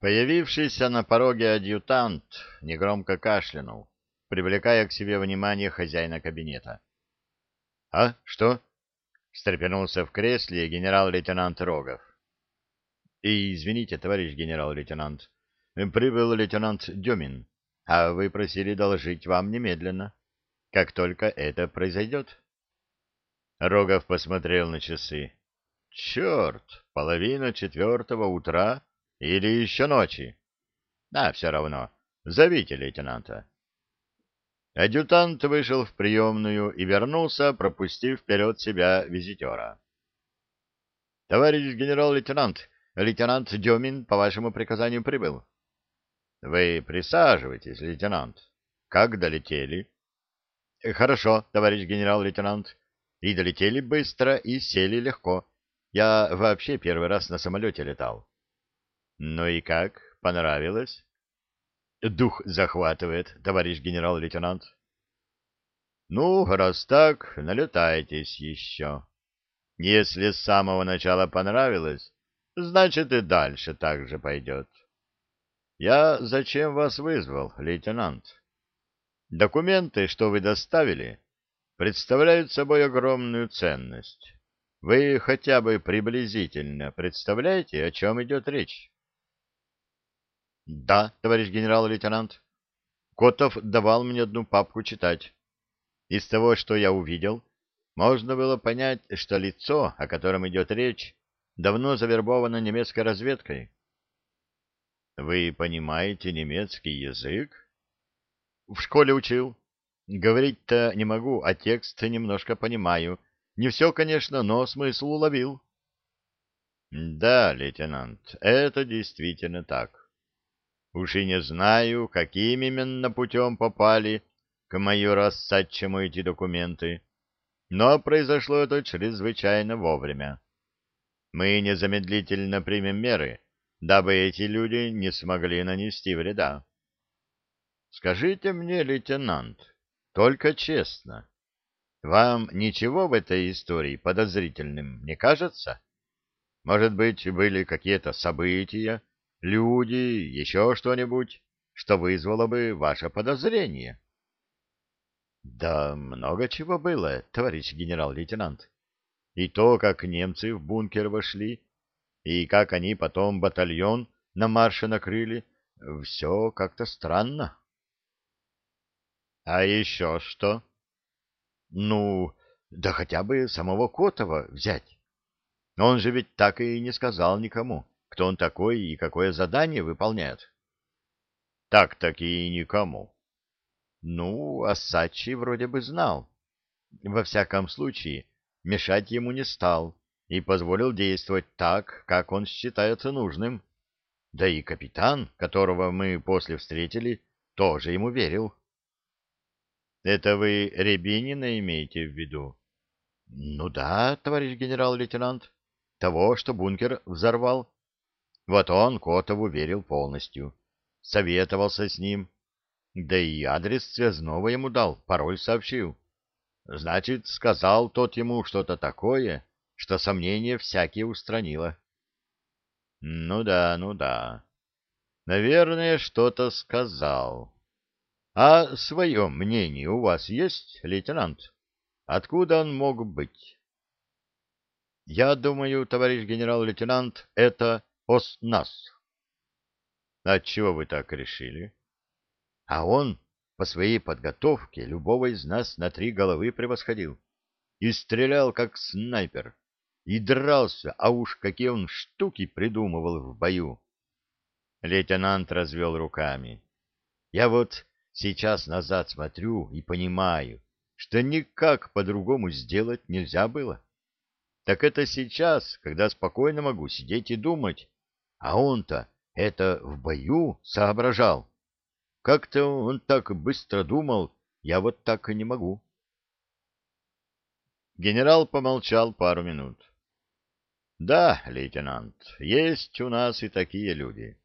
Появившийся на пороге адъютант негромко кашлянул, привлекая к себе внимание хозяина кабинета. — А, что? — встрепенулся в кресле генерал-лейтенант Рогов. — И извините, товарищ генерал-лейтенант, прибыл лейтенант Демин, а вы просили доложить вам немедленно, как только это произойдет. Рогов посмотрел на часы. — Черт, половина четвертого утра или еще ночи? Да, все равно. Зовите лейтенанта. Адъютант вышел в приемную и вернулся, пропустив вперед себя визитера. — Товарищ генерал-лейтенант, лейтенант Демин по вашему приказанию прибыл. — Вы присаживайтесь, лейтенант. Как долетели? — Хорошо, товарищ генерал-лейтенант. И долетели быстро, и сели легко. Я вообще первый раз на самолете летал. Ну и как? Понравилось? Дух захватывает, товарищ генерал-лейтенант. Ну, раз так, налетайтесь еще. Если с самого начала понравилось, значит и дальше так же пойдет. Я зачем вас вызвал, лейтенант? Документы, что вы доставили, представляют собой огромную ценность. Вы хотя бы приблизительно представляете, о чем идет речь? Да, товарищ генерал-лейтенант. Котов давал мне одну папку читать. Из того, что я увидел, можно было понять, что лицо, о котором идет речь, давно завербовано немецкой разведкой. Вы понимаете немецкий язык? В школе учил. Говорить-то не могу, а текст немножко понимаю. Не все, конечно, но смысл уловил. Да, лейтенант, это действительно так. Уж и не знаю, каким именно путем попали к майору Ассадчему эти документы, но произошло это чрезвычайно вовремя. Мы незамедлительно примем меры, дабы эти люди не смогли нанести вреда. Скажите мне, лейтенант, только честно, вам ничего в этой истории подозрительным не кажется? Может быть, были какие-то события, люди, еще что-нибудь, что вызвало бы ваше подозрение. Да много чего было, товарищ генерал-лейтенант. И то, как немцы в бункер вошли, и как они потом батальон на марше накрыли, все как-то странно. А еще что? Ну, да хотя бы самого Котова взять. Он же ведь так и не сказал никому кто он такой и какое задание выполняет. Так-таки и никому. Ну, Ассачи вроде бы знал. Во всяком случае, мешать ему не стал и позволил действовать так, как он считается нужным. Да и капитан, которого мы после встретили, тоже ему верил. Это вы Рябинина имеете в виду? Ну да, товарищ генерал-лейтенант. Того, что бункер взорвал. Вот он Котову верил полностью, советовался с ним, да и адрес связного ему дал, пароль сообщил. Значит, сказал тот ему что-то такое, что сомнения всякие устранило. Ну да, ну да. Наверное, что-то сказал. А свое мнение у вас есть, лейтенант? Откуда он мог быть? Я думаю, товарищ генерал-лейтенант, это Ос нас. Отчего вы так решили? А он по своей подготовке любого из нас на три головы превосходил. И стрелял, как снайпер. И дрался, а уж какие он штуки придумывал в бою. Лейтенант развел руками. Я вот сейчас назад смотрю и понимаю, что никак по-другому сделать нельзя было. Так это сейчас, когда спокойно могу сидеть и думать, а он-то это в бою соображал. Как-то он так быстро думал, я вот так и не могу. Генерал помолчал пару минут. Да, лейтенант, есть у нас и такие люди.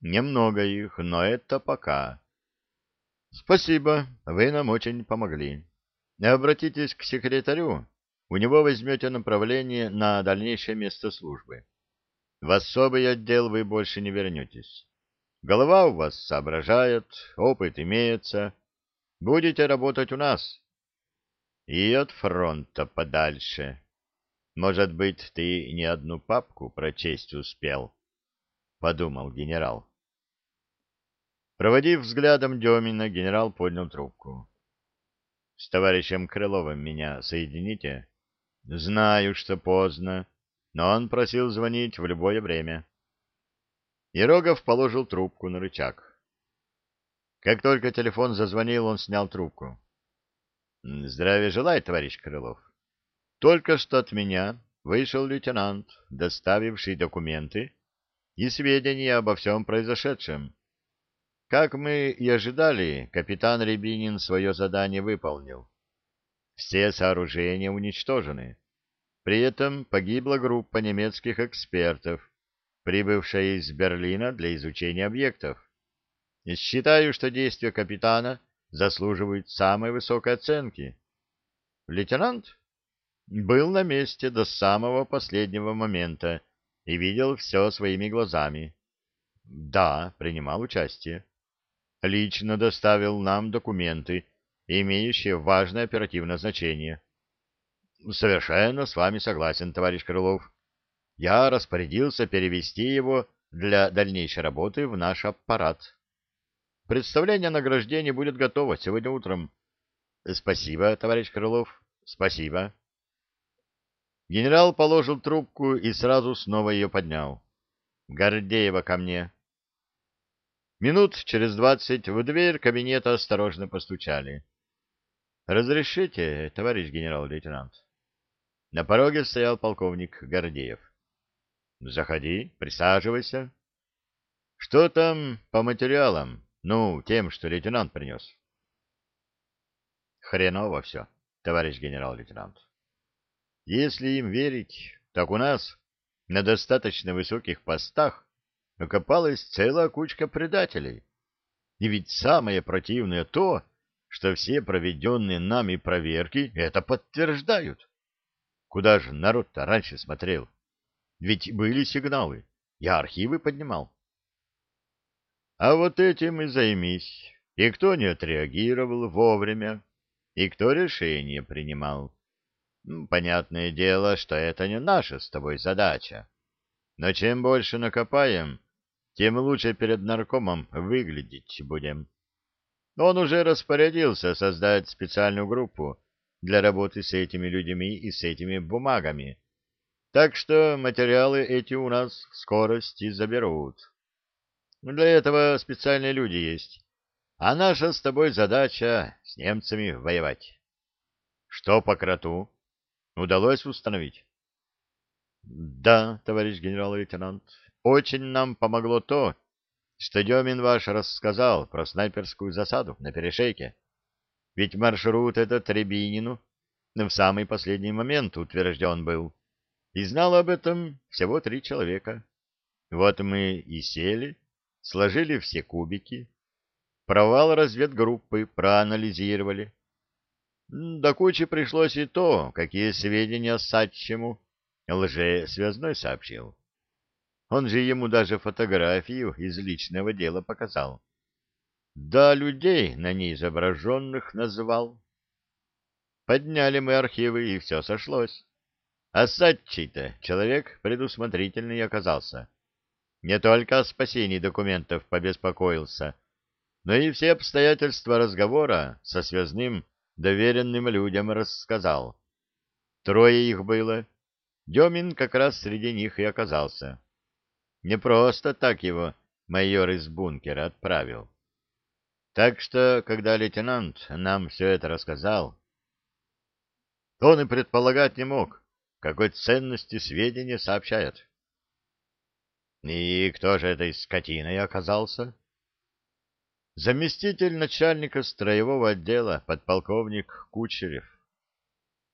Немного их, но это пока. Спасибо, вы нам очень помогли. Обратитесь к секретарю, у него возьмете направление на дальнейшее место службы. В особый отдел вы больше не вернетесь. Голова у вас соображает, опыт имеется. Будете работать у нас. И от фронта подальше. Может быть, ты не одну папку прочесть успел, — подумал генерал. Проводив взглядом Демина, генерал поднял трубку. — С товарищем Крыловым меня соедините? — Знаю, что поздно, но он просил звонить в любое время. И положил трубку на рычаг. Как только телефон зазвонил, он снял трубку. — Здравия желаю, товарищ Крылов. Только что от меня вышел лейтенант, доставивший документы и сведения обо всем произошедшем. Как мы и ожидали, капитан Рябинин свое задание выполнил. Все сооружения уничтожены. При этом погибла группа немецких экспертов, прибывшая из Берлина для изучения объектов. И считаю, что действия капитана заслуживают самой высокой оценки. Лейтенант был на месте до самого последнего момента и видел все своими глазами. Да, принимал участие. Лично доставил нам документы, имеющие важное оперативное значение. Совершенно с вами согласен, товарищ Крылов. Я распорядился перевести его для дальнейшей работы в наш аппарат. Представление о награждении будет готово сегодня утром. Спасибо, товарищ Крылов, спасибо. Генерал положил трубку и сразу снова ее поднял. Гордеева ко мне. Минут через двадцать в дверь кабинета осторожно постучали. «Разрешите, товарищ генерал-лейтенант?» На пороге стоял полковник Гордеев. «Заходи, присаживайся». «Что там по материалам? Ну, тем, что лейтенант принес?» «Хреново все, товарищ генерал-лейтенант. Если им верить, так у нас на достаточно высоких постах окопалась целая кучка предателей. И ведь самое противное то, что все проведенные нами проверки это подтверждают. Куда же народ-то раньше смотрел? Ведь были сигналы, я архивы поднимал. А вот этим и займись. И кто не отреагировал вовремя, и кто решение принимал. Понятное дело, что это не наша с тобой задача. Но чем больше накопаем, тем лучше перед наркомом выглядеть будем. Он уже распорядился создать специальную группу для работы с этими людьми и с этими бумагами. Так что материалы эти у нас в скорости заберут. Для этого специальные люди есть. А наша с тобой задача с немцами воевать. Что по кроту? удалось установить? Да, товарищ генерал-лейтенант, очень нам помогло то, что Демин ваш рассказал про снайперскую засаду на перешейке. Ведь маршрут этот Рябинину в самый последний момент утвержден был, и знал об этом всего три человека. Вот мы и сели, сложили все кубики, провал разведгруппы проанализировали, до кучи пришлось и то, какие сведения Сатчему лже-связной сообщил. Он же ему даже фотографию из личного дела показал. Да людей на ней изображенных назвал. Подняли мы архивы, и все сошлось. А Сатчий-то человек предусмотрительный оказался. Не только о спасении документов побеспокоился, но и все обстоятельства разговора со связным доверенным людям рассказал. Трое их было. Демин как раз среди них и оказался. Не просто так его майор из бункера отправил. Так что, когда лейтенант нам все это рассказал, он и предполагать не мог, какой ценности сведения сообщают. И кто же этой скотиной оказался? заместитель начальника строевого отдела, подполковник Кучерев.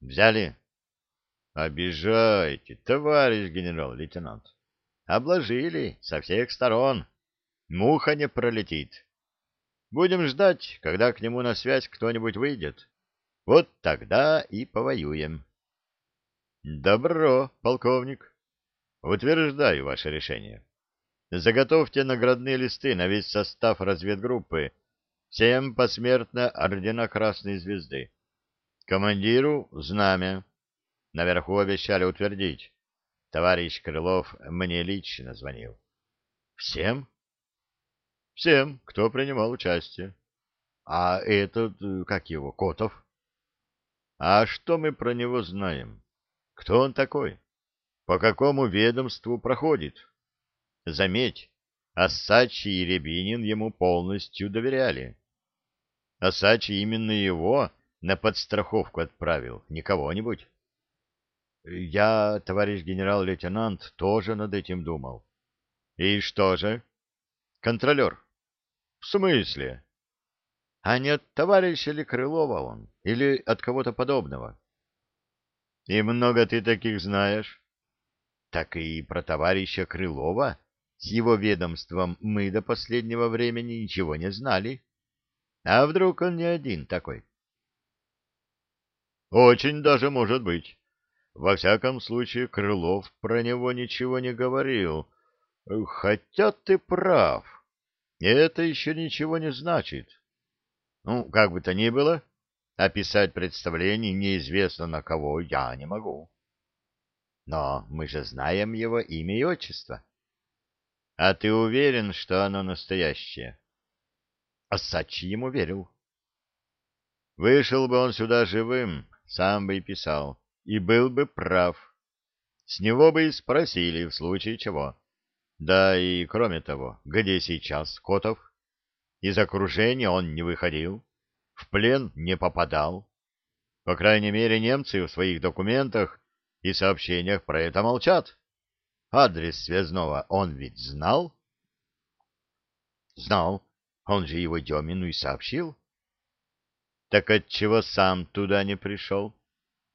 Взяли? Обижайте, товарищ генерал-лейтенант. Обложили со всех сторон. Муха не пролетит. Будем ждать, когда к нему на связь кто-нибудь выйдет. Вот тогда и повоюем. Добро, полковник. Утверждаю ваше решение. Заготовьте наградные листы на весь состав разведгруппы. Всем посмертно ордена Красной Звезды. Командиру — знамя. Наверху обещали утвердить. Товарищ Крылов мне лично звонил. Всем? Всем, кто принимал участие. А этот, как его, Котов? А что мы про него знаем? Кто он такой? По какому ведомству проходит? Заметь, Ассачи и Рябинин ему полностью доверяли. Ассачи именно его на подстраховку отправил, не кого-нибудь. Я, товарищ генерал-лейтенант, тоже над этим думал. И что же? Контролер. В смысле? А не от товарища ли Крылова он? Или от кого-то подобного? И много ты таких знаешь? Так и про товарища Крылова с его ведомством мы до последнего времени ничего не знали. А вдруг он не один такой? Очень даже может быть. Во всяком случае, Крылов про него ничего не говорил. Хотя ты прав. Это еще ничего не значит. Ну, как бы то ни было, описать представление неизвестно на кого я не могу. Но мы же знаем его имя и отчество. А ты уверен, что оно настоящее? Ассачи ему верил. Вышел бы он сюда живым, сам бы и писал, и был бы прав. С него бы и спросили в случае чего. Да и кроме того, где сейчас Котов? Из окружения он не выходил, в плен не попадал. По крайней мере, немцы в своих документах и сообщениях про это молчат. Адрес связного он ведь знал? Знал. Он же его Демину и сообщил. Так отчего сам туда не пришел?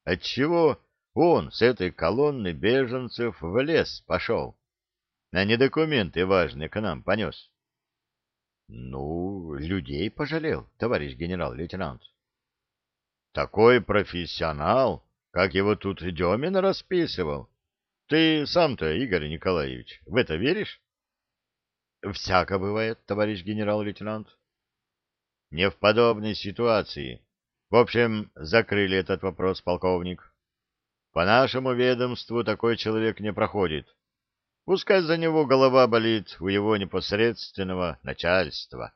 Отчего он с этой колонны беженцев в лес пошел? А не документы важные к нам понес. Ну, людей пожалел, товарищ генерал-лейтенант. Такой профессионал, как его тут Демин расписывал, ты сам-то, Игорь Николаевич, в это веришь? Всяко бывает, товарищ генерал-лейтенант. Не в подобной ситуации. В общем, закрыли этот вопрос, полковник. По нашему ведомству такой человек не проходит. Пускай за него голова болит у его непосредственного начальства.